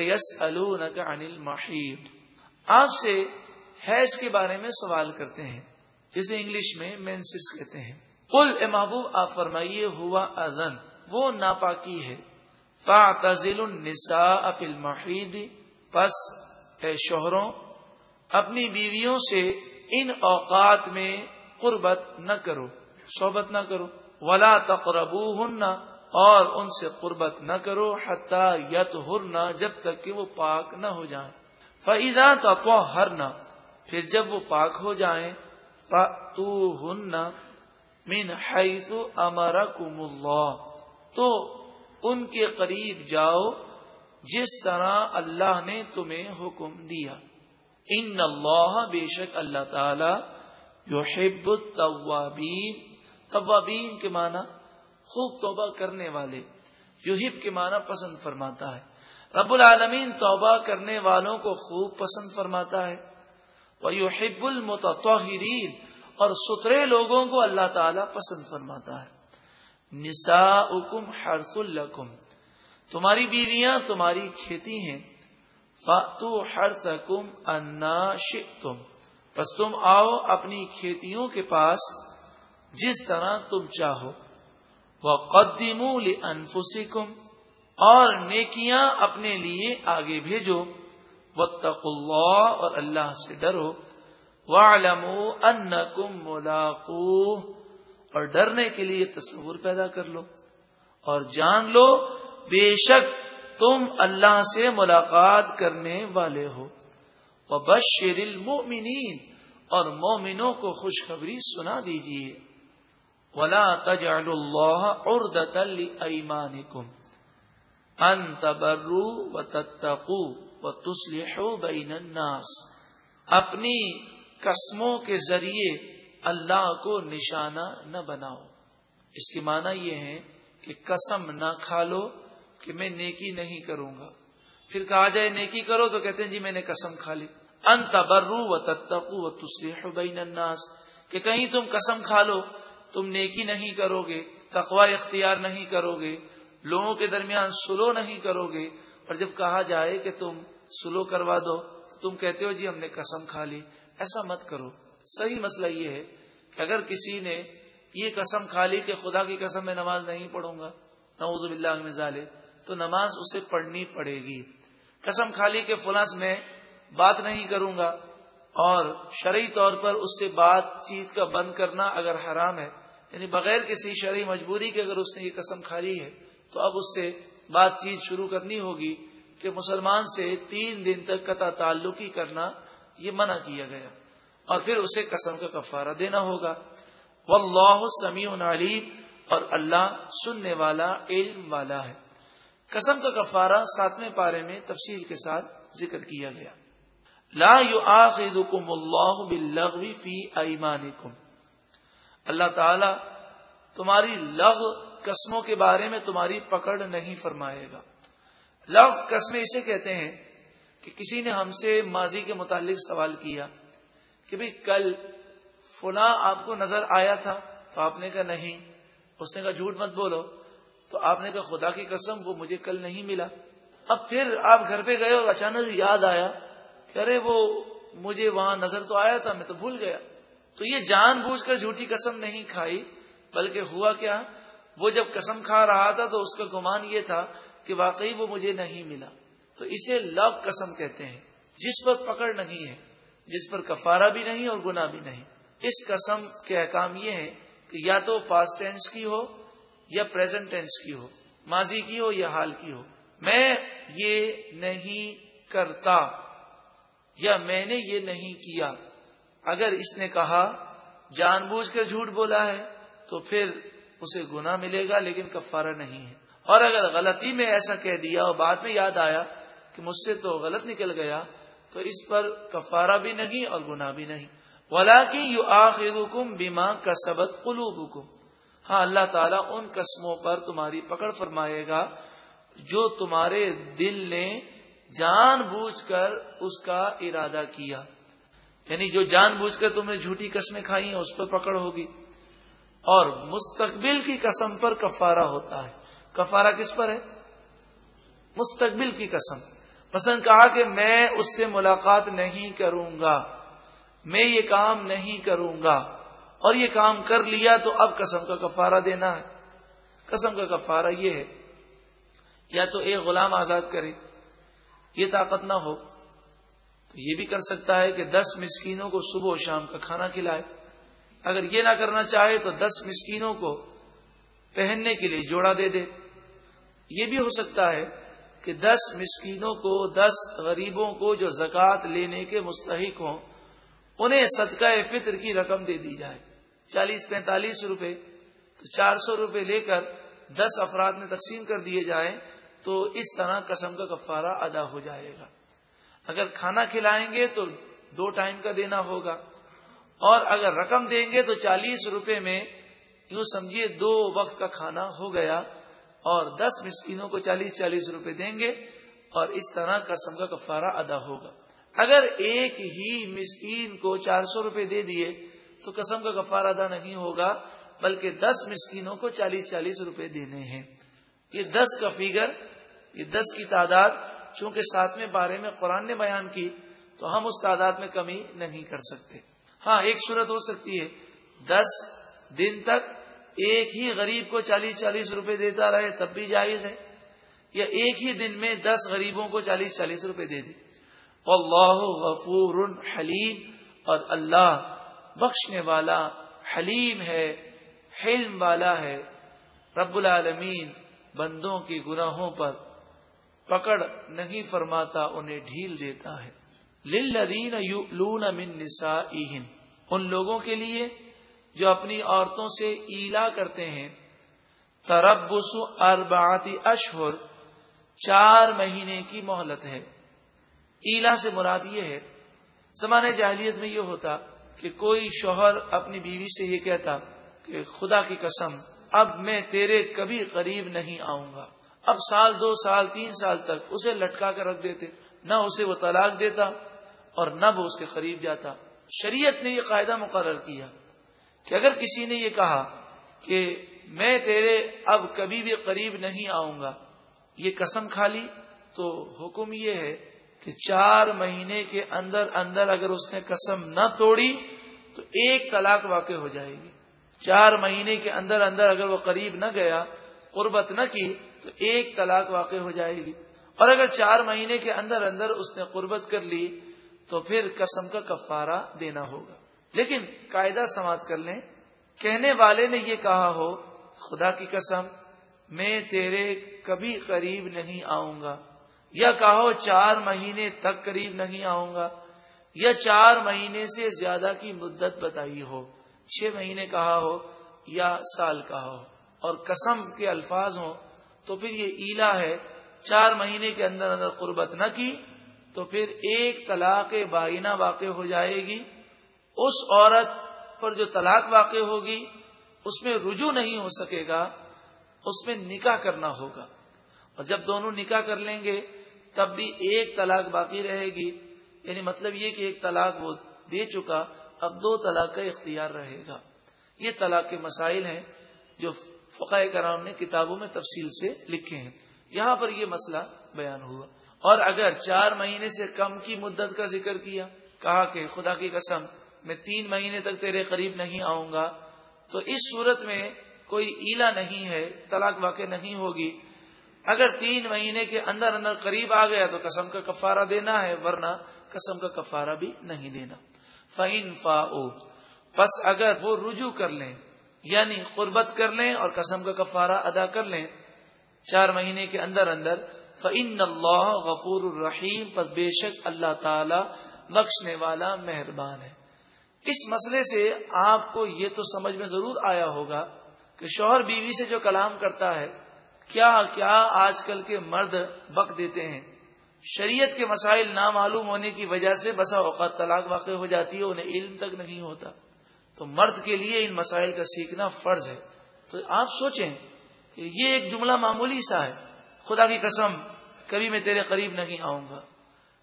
یس انل محیط آپ سے حیض کے بارے میں سوال کرتے ہیں، جسے انگلش میں مینسس کہتے ہیں۔ کل اے محبوب، آپ فرمائیے، ہوا ازن وہ ناپاکی ہے۔ فاطل النساء اف المحید پس اے شوہروں، اپنی بیویوں سے ان اوقات میں قربت نہ کرو، صحبت نہ کرو۔ ولا تقربو اور ان سے قربت نہ کرو حتیٰ یت ہرنا جب تک کہ وہ پاک نہ ہو جائیں۔ فعیدہ تو ہر پھر جب وہ پاک ہو جائیں تو ہن مین حیث امر اللہ تو ان کے قریب جاؤ جس طرح اللہ نے تمہیں حکم دیا۔ ان اللہ بے شک اللہ تعالی جو حب الطوابین طوابین کے معنی خوب توبہ کرنے والے یوہب کے معنی پسند فرماتا ہے۔ رب العالمین توبہ کرنے والوں کو خوب پسند فرماتا ہے۔ وہ یو حب اور سترے لوگوں کو اللہ تعالی پسند فرماتا ہے۔ نسا حکم ہرس القم تمہاری بیویاں تمہاری کھیتی ہیں۔ فاتو ہر سکم انا تم بس تم آؤ اپنی کھیتیوں کے پاس جس طرح تم چاہو۔ وہ قدیم انفسکم اور نیکیاں اپنے لیے آگے بھیجو۔ و اللہ اور اللہ سے ڈرو۔ وَعْلَمُوا أَنَّكُمْ مُلَاقُوهُ، اور ڈرنے کے لیے تصور پیدا کر لو۔ اور جان لو، بے شک تم اللہ سے ملاقات کرنے والے ہو۔ وَبَشِّرِ الْمُؤْمِنِينَ، اور مومنوں کو خوشخبری سنا دیجیے ولا تجعلوا الله عرضة لأيمانكم أن تبروا وتتقوا وتصلحوا بين الناس اپنی قسموں کے ذریعے اللہ کو نشانہ نہ بناؤ۔ اس کی معنی یہ ہے کہ قسم نہ کھا لو کہ میں نیکی نہیں کروں گا۔ پھر کہا جائے نیکی کرو تو کہتے ہیں جی میں نے قسم کھا لی۔ انت برو و تتقو و تسریح بین الناس کہ کہیں تم قسم کھا لو تم نیکی نہیں کرو گے تقوا اختیار نہیں کرو گے، لوگوں کے درمیان سلو نہیں کرو گے۔ اور جب کہا جائے کہ تم سلو کروا دو تم کہتے ہو جی ہم نے قسم کھا لی۔ ایسا مت کرو۔ صحیح مسئلہ یہ ہے کہ اگر کسی نے یہ قسم کھا لی کہ خدا کی قسم میں نماز نہیں پڑھوں گا، نعوذ باللہ میں تو نماز اسے پڑھنی پڑے گی۔ قسم کھا لی کہ فلاس میں بات نہیں کروں گا، اور شرعی طور پر اس سے بات چیت کا بند کرنا اگر حرام ہے یعنی بغیر کسی شرعی مجبوری کے اگر اس نے یہ قسم کھا لی ہے، تو اب اس سے بات چیت شروع کرنی ہوگی کہ مسلمان سے تین دن تک قطع تعلقی کرنا یہ منع کیا گیا۔ اور پھر اسے قسم کا کفارہ دینا ہوگا۔ واللہ سمیع علیم اور اللہ سننے والا، علم والا ہے۔ قسم کا کفارہ ساتویں پارے میں تفصیل کے ساتھ ذکر کیا گیا۔ لا يؤاخذكم اللہ باللغو فی ایمانکم۔ اللہ تعالی تمہاری لغ قسموں کے بارے میں تمہاری پکڑ نہیں فرمائے گا۔ لغ قسمیں اسے کہتے ہیں کہ کسی نے ہم سے ماضی کے متعلق سوال کیا کہ بھئی کل فلاں آپ کو نظر آیا تھا تو آپ نے کہا نہیں، اس نے کہا جھوٹ مت بولو۔ تو آپ نے کہا خدا کی قسم وہ مجھے کل نہیں ملا۔ اب پھر آپ گھر پہ گئے اور اچانک یاد آیا کہ ارے وہ مجھے وہاں نظر تو آیا تھا، میں تو بھول گیا۔ تو یہ جان بوجھ کر جھوٹی قسم نہیں کھائی، بلکہ ہوا کیا؟ وہ جب قسم کھا رہا تھا تو اس کا گمان یہ تھا کہ واقعی وہ مجھے نہیں ملا۔ تو اسے لو قسم کہتے ہیں، جس پر پکڑ نہیں ہے، جس پر کفارہ بھی نہیں اور گنا بھی نہیں۔ اس قسم کے احکام یہ ہے کہ یا تو پاسٹ ٹینس کی ہو یا پریزنٹ ٹینس کی ہو، ماضی کی ہو یا حال کی ہو۔ میں یہ نہیں کرتا یا میں نے یہ نہیں کیا۔ اگر اس نے کہا جان بوجھ کر جھوٹ بولا ہے، تو پھر اسے گنا ملے گا، لیکن کفارہ نہیں ہے۔ اور اگر غلطی میں ایسا کہہ دیا اور بعد میں یاد آیا کہ مجھ سے تو غلط نکل گیا، تو اس پر کفارہ بھی نہیں اور گناہ بھی نہیں۔ ولا کی یو آخر بیما کا سبق قلوب ہاں اللہ تعالیٰ ان قسموں پر تمہاری پکڑ فرمائے گا جو تمہارے دل نے جان بوجھ کر اس کا ارادہ کیا۔ یعنی جو جان بوجھ کر تم نے جھوٹی قسمیں کھائی ہیں اس پر پکڑ ہوگی۔ اور مستقبل کی قسم پر کفارہ ہوتا ہے۔ کفارہ کس پر ہے؟ مستقبل کی قسم۔ مثلا کہا کہ میں اس سے ملاقات نہیں کروں گا۔ میں یہ کام نہیں کروں گا۔ اور یہ کام کر لیا تو اب قسم کا کفارہ دینا ہے۔ قسم کا کفارہ یہ ہے۔ یا تو ایک غلام آزاد کرے۔ یہ طاقت نہ ہو۔ تو یہ بھی کر سکتا ہے کہ دس مسکینوں کو صبح و شام کا کھانا کھلائے۔ اگر یہ نہ کرنا چاہے تو دس مسکینوں کو پہننے کے لیے جوڑا دے دے۔ یہ بھی ہو سکتا ہے کہ دس مسکینوں کو، دس غریبوں کو جو زکوٰۃ لینے کے مستحق ہوں، انہیں صدقہ فطر کی رقم دے دی جائے۔ چالیس، پینتالیس روپے، تو چار سو روپے لے کر دس افراد میں تقسیم کر دیے جائیں تو اس طرح قسم کا کفارہ ادا ہو جائے گا۔ اگر کھانا کھلائیں گے تو دو ٹائم کا دینا ہوگا اور اگر رقم دیں گے تو چالیس روپے میں یوں سمجھیے دو وقت کا کھانا ہو گیا اور دس مسکینوں کو چالیس چالیس روپے دیں گے اور اس طرح قسم کا کفارہ ادا ہوگا اگر ایک ہی مسکین کو چار سو روپے دے دیے تو قسم کا کفارہ ادا نہیں ہوگا بلکہ دس مسکینوں کو چالیس چالیس روپے دینے ہیں یہ دس کا فیگر یہ دس کی تعداد چونکہ ساتویں بارے میں قرآن نے بیان کی، تو ہم اس تعداد میں کمی نہیں کر سکتے۔ ہاں ایک صورت ہو سکتی ہے۔ دس دن تک ایک ہی غریب کو چالیس چالیس روپے دیتا رہے، تب بھی جائز ہے۔ یا ایک ہی دن میں دس غریبوں کو چالیس چالیس روپے دے دے۔ اللہ غفور حلیم۔ اور اللہ بخشنے والا حلیم ہے، حلم والا ہے۔ رب العالمین بندوں کی گناہوں پر پکڑ نہیں فرماتا، انہیں ڈھیل دیتا ہے۔ للذین یؤلون من نسائہم، ان لوگوں کے لیے جو اپنی عورتوں سے ایلا کرتے ہیں۔ تربس اربعات اشہر، چار مہینے کی مہلت ہے۔ ایلا سے مراد یہ ہے زمانے جاہلیت میں یہ ہوتا کہ کوئی شوہر اپنی بیوی سے یہ کہتا کہ خدا کی قسم، اب میں تیرے کبھی قریب نہیں آؤں گا۔ اب سال دو سال تین سال تک اسے لٹکا کر رکھ دیتے، نہ اسے وہ طلاق دیتا اور نہ وہ اس کے قریب جاتا۔ شریعت نے یہ قاعدہ مقرر کیا کہ اگر کسی نے یہ کہا کہ میں تیرے اب کبھی بھی قریب نہیں آؤں گا، یہ قسم کھا لی، تو حکم یہ ہے کہ چار مہینے کے اندر اندر اگر اس نے قسم نہ توڑی، تو ایک طلاق واقع ہو جائے گی۔ چار مہینے کے اندر اندر اگر وہ قریب نہ گیا، قربت نہ کی تو ایک طلاق واقع ہو جائے گی۔ اور اگر چار مہینے کے اندر اندر اس نے قربت کر لی، تو پھر قسم کا کفارہ دینا ہوگا۔ لیکن قاعدہ سماعت کر لیں۔ کہنے والے نے یہ کہا ہو، خدا کی قسم، میں تیرے کبھی قریب نہیں آؤں گا۔ یا کہو چار مہینے تک قریب نہیں آؤں گا۔ یا چار مہینے سے زیادہ کی مدت بتائی ہو۔ چھ مہینے کہا ہو یا سال کہا ہو۔ اور قسم کے الفاظ ہوں تو پھر یہ ایلا ہے، چار مہینے کے اندر اندر قربت نہ کی، تو پھر ایک طلاق بائینہ واقع ہو جائے گی۔ اس عورت پر جو طلاق واقع ہوگی، اس میں رجوع نہیں ہو سکے گا، اس میں نکاح کرنا ہوگا۔ اور جب دونوں نکاح کر لیں گے، تب بھی ایک طلاق باقی رہے گی۔ یعنی مطلب یہ کہ ایک طلاق وہ دے چکا، اب دو طلاق کا اختیار رہے گا۔ یہ طلاق کے مسائل ہیں جو فقہ کرام نے کتابوں میں تفصیل سے لکھے ہیں۔ یہاں پر یہ مسئلہ بیان ہوا۔ اور اگر چار مہینے سے کم کی مدت کا ذکر کیا، کہا کہ خدا کی قسم، میں تین مہینے تک تیرے قریب نہیں آؤں گا، تو اس صورت میں کوئی ایلا نہیں ہے، طلاق واقع نہیں ہوگی۔ اگر تین مہینے کے اندر اندر قریب آ گیا تو قسم کا کفارہ دینا ہے، ورنہ قسم کا کفارہ بھی نہیں دینا۔ فعین فا بس اگر وہ رجوع کر لیں یعنی قربت کر لیں اور قسم کا کفارہ ادا کر لیں چار مہینے کے اندر اندر فعن اللہ غفور الرحیم پر بے شک اللہ تعالی بخشنے والا مہربان ہے۔ اس مسئلے سے آپ کو یہ تو سمجھ میں ضرور آیا ہوگا کہ شوہر بیوی سے جو کلام کرتا ہے، کیا کیا آج کل کے مرد بک دیتے ہیں؟ شریعت کے مسائل نامعلوم ہونے کی وجہ سے بسا اوقات طلاق واقع ہو جاتی ہے، انہیں علم تک نہیں ہوتا۔ تو مرد کے لیے ان مسائل کا سیکھنا فرض ہے۔ تو آپ سوچیں کہ یہ ایک جملہ معمولی سا ہے۔ خدا کی قسم، کبھی میں تیرے قریب نہیں آؤں گا۔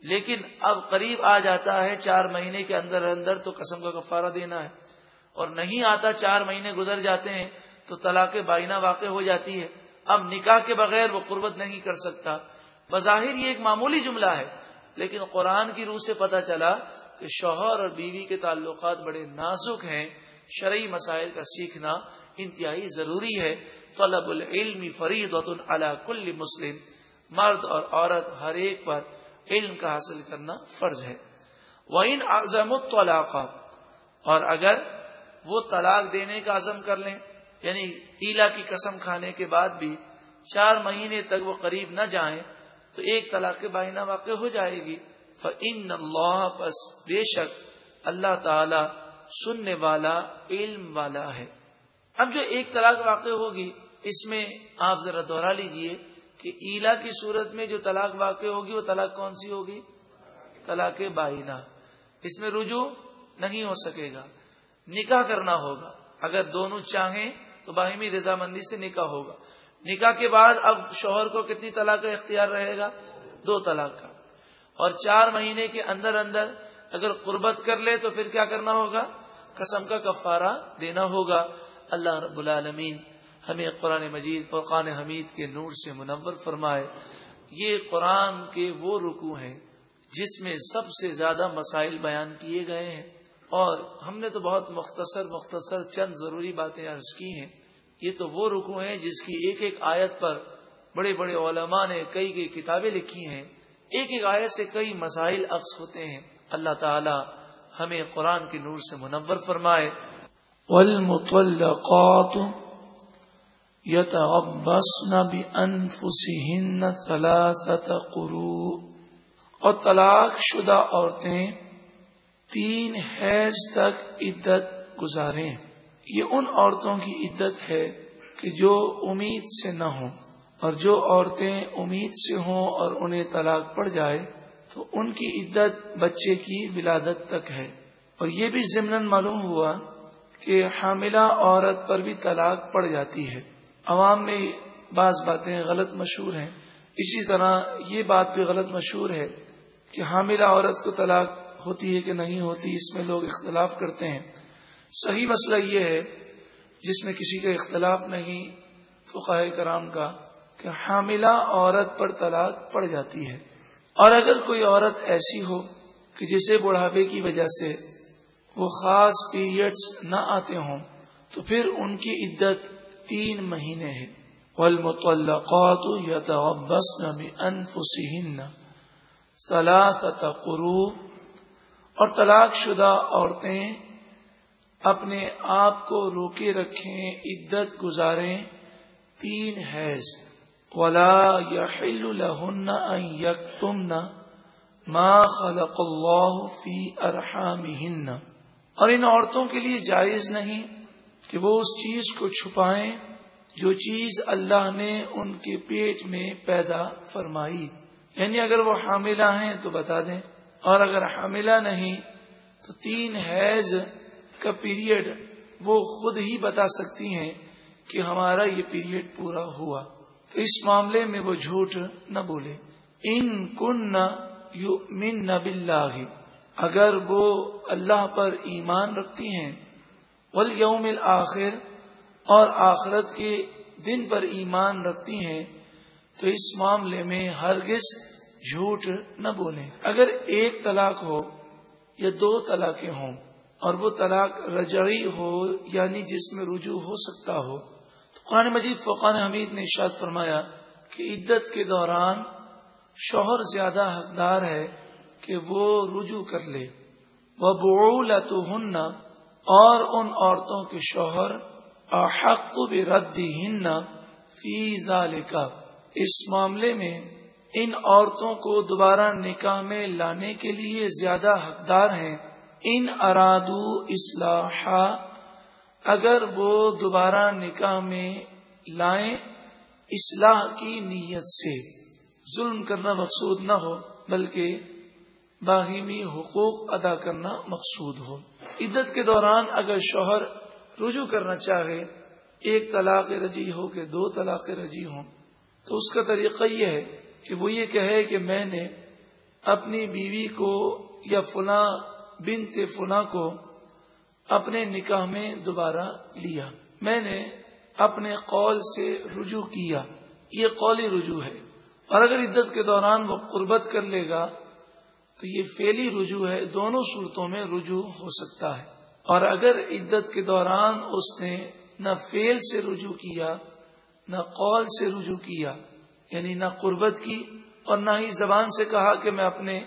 لیکن اب قریب آ جاتا ہے چار مہینے کے اندر اندر تو قسم کا کفارہ دینا ہے۔ اور نہیں آتا چار مہینے گزر جاتے ہیں تو طلاق بائنا واقع ہو جاتی ہے۔ اب نکاح کے بغیر وہ قربت نہیں کر سکتا۔ بظاہر یہ ایک معمولی جملہ ہے۔ لیکن قرآن کی روح سے پتہ چلا کہ شوہر اور بیوی کے تعلقات بڑے نازک ہیں، شرعی مسائل کا سیکھنا انتہائی ضروری ہے۔ طلب العلم فرید علی کل مسلم۔ مرد اور عورت ہر ایک پر علم کا حاصل کرنا فرض ہے۔ وہ ان اعظم اور اگر وہ طلاق دینے کا عزم کر لیں یعنی ایلا کی قسم کھانے کے بعد بھی چار مہینے تک وہ قریب نہ جائیں تو ایک طلاق بائنا واقع ہو جائے گی۔ ان اللہ بس بے شک اللہ تعالی سننے والا، علم والا ہے۔ اب جو ایک طلاق واقع ہوگی، اس میں آپ ذرا دوہرا لیجیے کہ ایلا کی صورت میں جو طلاق واقع ہوگی، وہ طلاق کون سی ہوگی؟ طلاق بائنا اس میں رجوع نہیں ہو سکے گا۔ نکاح کرنا ہوگا۔ اگر دونوں چاہیں تو باہمی رضامندی سے نکاح ہوگا۔ نکاح کے بعد اب شوہر کو کتنی طلاق کا اختیار رہے گا؟ دو طلاق کا۔ اور چار مہینے کے اندر اندر اگر قربت کر لے تو پھر کیا کرنا ہوگا؟ قسم کا کفارہ دینا ہوگا۔ اللہ رب العالمین ہمیں قرآن مجید، فرقان حمید کے نور سے منور فرمائے۔ یہ قرآن کے وہ رکو ہیں جس میں سب سے زیادہ مسائل بیان کیے گئے ہیں۔ اور ہم نے تو بہت مختصر مختصر چند ضروری باتیں عرض کی ہیں۔ یہ تو وہ رکو ہیں جس کی ایک ایک آیت پر بڑے بڑے علماء نے کئی کئی کتابیں لکھی ہیں۔ ایک ایک آیت سے کئی مسائل عکس ہوتے ہیں۔ اللہ تعالی ہمیں قرآن کی نور سے منور فرمائے۔ والمطلقات يتغبصن بأنفسهن ثلاثة قروء۔ اور طلاق شدہ عورتیں تین حیض تک عدت گزاریں یہ ان عورتوں کی عدت ہے کہ جو امید سے نہ ہوں اور جو عورتیں امید سے ہوں اور انہیں طلاق پڑ جائے، تو ان کی عدت بچے کی ولادت تک ہے۔ اور یہ بھی ضمن معلوم ہوا کہ حاملہ عورت پر بھی طلاق پڑ جاتی ہے۔ عوام میں بعض باتیں غلط مشہور ہیں۔ اسی طرح یہ بات بھی غلط مشہور ہے کہ حاملہ عورت کو طلاق ہوتی ہے کہ نہیں ہوتی، اس میں لوگ اختلاف کرتے ہیں۔ صحیح مسئلہ یہ ہے، جس میں کسی کا اختلاف نہیں فقہ کرام کا، کہ حاملہ عورت پر طلاق پڑ جاتی ہے۔ اور اگر کوئی عورت ایسی ہو کہ جسے بڑھاپے کی وجہ سے وہ خاص پیریڈز نہ آتے ہوں، تو پھر ان کی عدت تین مہینے ہے۔ والمطلقات يتغبصن بأنفسهن ثلاثة قروب۔ اور طلاق شدہ عورتیں اپنے آپ کو روکے رکھیں، عدت گزاریں۔ تین حیض۔ ولا يحل لهن ان يكتمن ما خلق الله في ارحامهن اور ان عورتوں کے لیے جائز نہیں کہ وہ اس چیز کو چھپائیں جو چیز اللہ نے ان کے پیٹ میں پیدا فرمائی۔ یعنی اگر وہ حاملہ ہیں تو بتا دیں۔ اور اگر حاملہ نہیں تو تین حیض کا پیریڈ وہ خود ہی بتا سکتی ہیں کہ ہمارا یہ پیریڈ پورا ہوا۔ تو اس معاملے میں وہ جھوٹ نہ بولے۔ ان کن نہ یو من اگر وہ اللہ پر ایمان رکھتی ہیں یوم آخر اور آخرت کے دن پر ایمان رکھتی ہیں، تو اس معاملے میں ہرگز جھوٹ نہ بولیں۔ اگر ایک طلاق ہو یا دو طلاقیں ہوں اور وہ طلاق رجعی ہو یعنی جس میں رجوع ہو سکتا ہو۔ تو قرآن مجید فقان حمید نے اشاد فرمایا کہ عدت کے دوران شوہر زیادہ حقدار ہے کہ وہ رجوع کر لے۔ وہ بول اور ان عورتوں کے شوہر احق رد ہن فی ذالک اس معاملے میں ان عورتوں کو دوبارہ نکاح میں لانے کے لیے زیادہ حقدار ہیں۔ ان ارادو اصلاح اگر وہ دوبارہ نکاح میں لائیں اصلاح کی نیت سے۔ ظلم کرنا مقصود نہ ہو، بلکہ باہمی حقوق ادا کرنا مقصود ہو۔ عدت کے دوران اگر شوہر رجوع کرنا چاہے، ایک طلاق رجی ہو کہ دو طلاق رجی ہوں، تو اس کا طریقہ یہ ہے کہ وہ یہ کہے کہ میں نے اپنی بیوی کو یا فلاں بنت فلاں کو اپنے نکاح میں دوبارہ لیا۔ میں نے اپنے قول سے رجوع کیا۔ یہ قولی رجوع ہے۔ اور اگر عدت کے دوران وہ قربت کر لے گا، تو یہ فیلی رجوع ہے۔ دونوں صورتوں میں رجوع ہو سکتا ہے۔ اور اگر عدت کے دوران اس نے نہ فیل سے رجوع کیا، نہ قول سے رجوع کیا یعنی نہ قربت کی اور نہ ہی زبان سے کہا کہ میں اپنے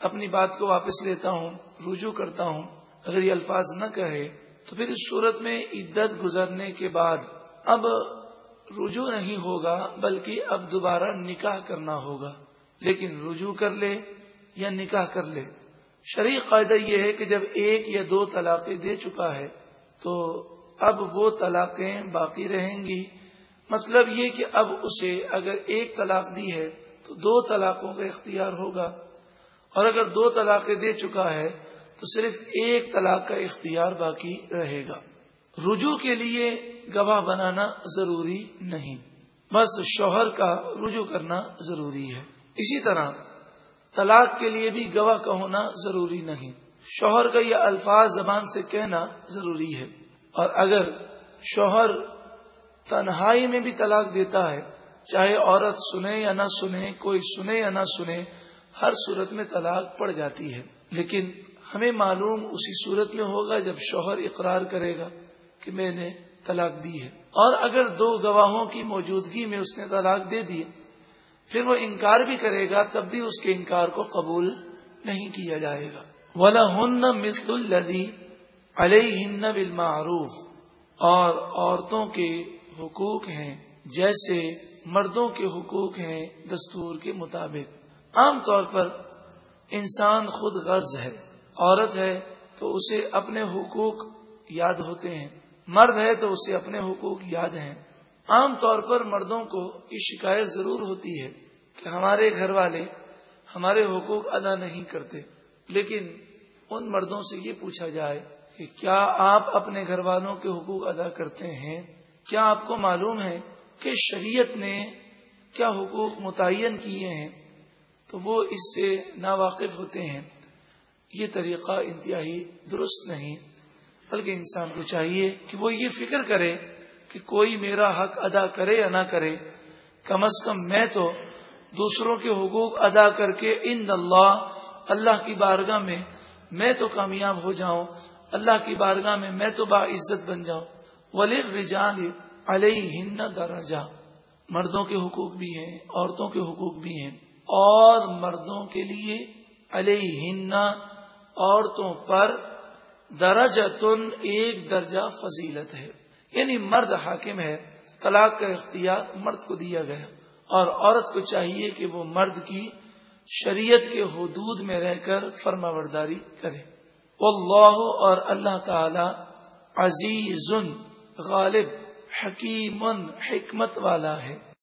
اپنی بات کو واپس لیتا ہوں، رجوع کرتا ہوں۔ اگر یہ الفاظ نہ کہے، تو پھر اس صورت میں عدت گزرنے کے بعد اب رجوع نہیں ہوگا، بلکہ اب دوبارہ نکاح کرنا ہوگا۔ لیکن رجوع کر لے یا نکاح کر لے۔ شریک قاعدہ یہ ہے کہ جب ایک یا دو طلاقیں دے چکا ہے، تو اب وہ طلاقیں باقی رہیں گی۔ مطلب یہ کہ اب اسے اگر ایک طلاق دی ہے، تو دو طلاقوں کا اختیار ہوگا۔ اور اگر دو طلاقیں دے چکا ہے تو صرف ایک طلاق کا اختیار باقی رہے گا۔ رجوع کے لیے گواہ بنانا ضروری نہیں۔ بس شوہر کا رجوع کرنا ضروری ہے۔ اسی طرح طلاق کے لیے بھی گواہ کا ہونا ضروری نہیں۔ شوہر کا یہ الفاظ زبان سے کہنا ضروری ہے۔ اور اگر شوہر تنہائی میں بھی طلاق دیتا ہے، چاہے عورت سنے یا نہ سنے، کوئی سنے یا نہ سنے ہر صورت میں طلاق پڑ جاتی ہے۔ لیکن ہمیں معلوم اسی صورت میں ہوگا جب شوہر اقرار کرے گا کہ میں نے طلاق دی ہے۔ اور اگر دو گواہوں کی موجودگی میں اس نے طلاق دے دی پھر وہ انکار بھی کرے گا، تب بھی اس کے انکار کو قبول نہیں کیا جائے گا۔ ولا ہن مثل الدی علیہ ہن بالمعروف۔ اور عورتوں کے حقوق ہیں جیسے مردوں کے حقوق ہیں دستور کے مطابق۔ عام طور پر انسان خود غرض ہے، عورت ہے تو اسے اپنے حقوق یاد ہوتے ہیں، مرد ہے تو اسے اپنے حقوق یاد ہیں۔ عام طور پر مردوں کو یہ شکایت ضرور ہوتی ہے کہ ہمارے گھر والے ہمارے حقوق ادا نہیں کرتے، لیکن ان مردوں سے یہ پوچھا جائے کہ کیا آپ اپنے گھر والوں کے حقوق ادا کرتے ہیں؟ کیا آپ کو معلوم ہے کہ شریعت نے کیا حقوق متعین کیے ہیں؟ تو وہ اس سے ناواقف ہوتے ہیں۔ یہ طریقہ انتہائی درست نہیں، بلکہ انسان کو چاہیے کہ وہ یہ فکر کرے کہ کوئی میرا حق ادا کرے یا نہ کرے۔ کم از کم میں تو دوسروں کے حقوق ادا کر کے ان اللہ اللہ کی بارگاہ میں میں تو کامیاب ہو جاؤں، اللہ کی بارگاہ میں میں تو با عزت بن جاؤں۔ ولی رجال علیہ ہند درجہ۔ مردوں کے حقوق بھی ہیں، عورتوں کے حقوق بھی ہیں۔ اور مردوں کے لیے علیہ عورتوں پر درجہ تن ایک درجہ فضیلت ہے۔ یعنی مرد حاکم ہے، طلاق کا اختیار مرد کو دیا گیا اور عورت کو چاہیے کہ وہ مرد کی شریعت کے حدود میں رہ کر فرما برداری کرے۔ اللہ اور اللہ تعالی عزیز، غالب، حکیم، حکمت والا ہے۔